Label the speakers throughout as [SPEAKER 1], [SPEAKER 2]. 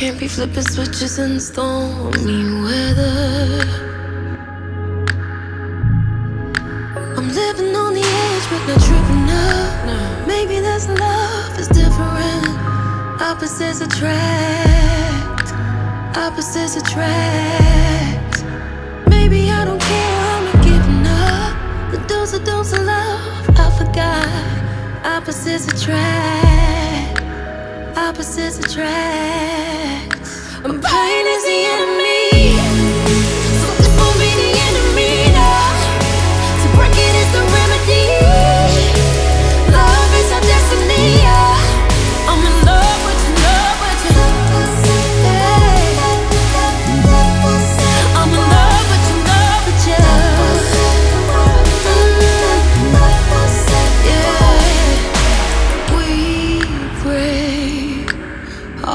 [SPEAKER 1] can't be flipping switches in stormy weather. I'm living on the edge, but not tripping up. Maybe this love is different. Opposites attract. Opposites attract. Maybe I don't care, I'm not giving up. The dose of dose of love, I forgot. Opposites attract. Opposites attract.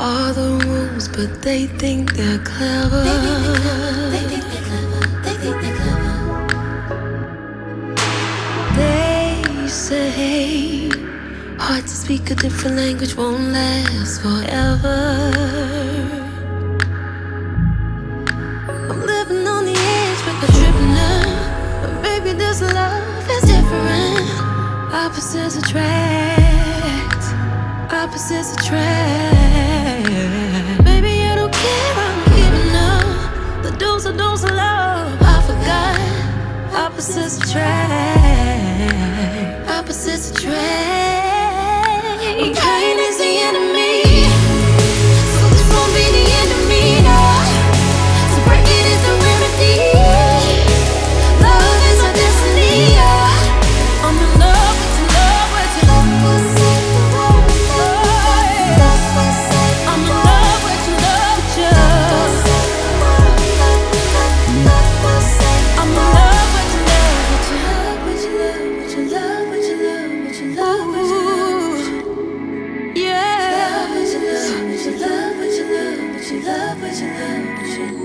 [SPEAKER 1] All the rules, but they think they're clever. They think they're clever, they think they're clever. They say hard to speak a different language won't last forever. I'm living on the edge, but not tripping up. But baby, this love is different. Opposites attract. Opposites attract. Up. The dose of I forgot. Opposites attract. Opposites attract. Enemy. 去了，回去了，不去了。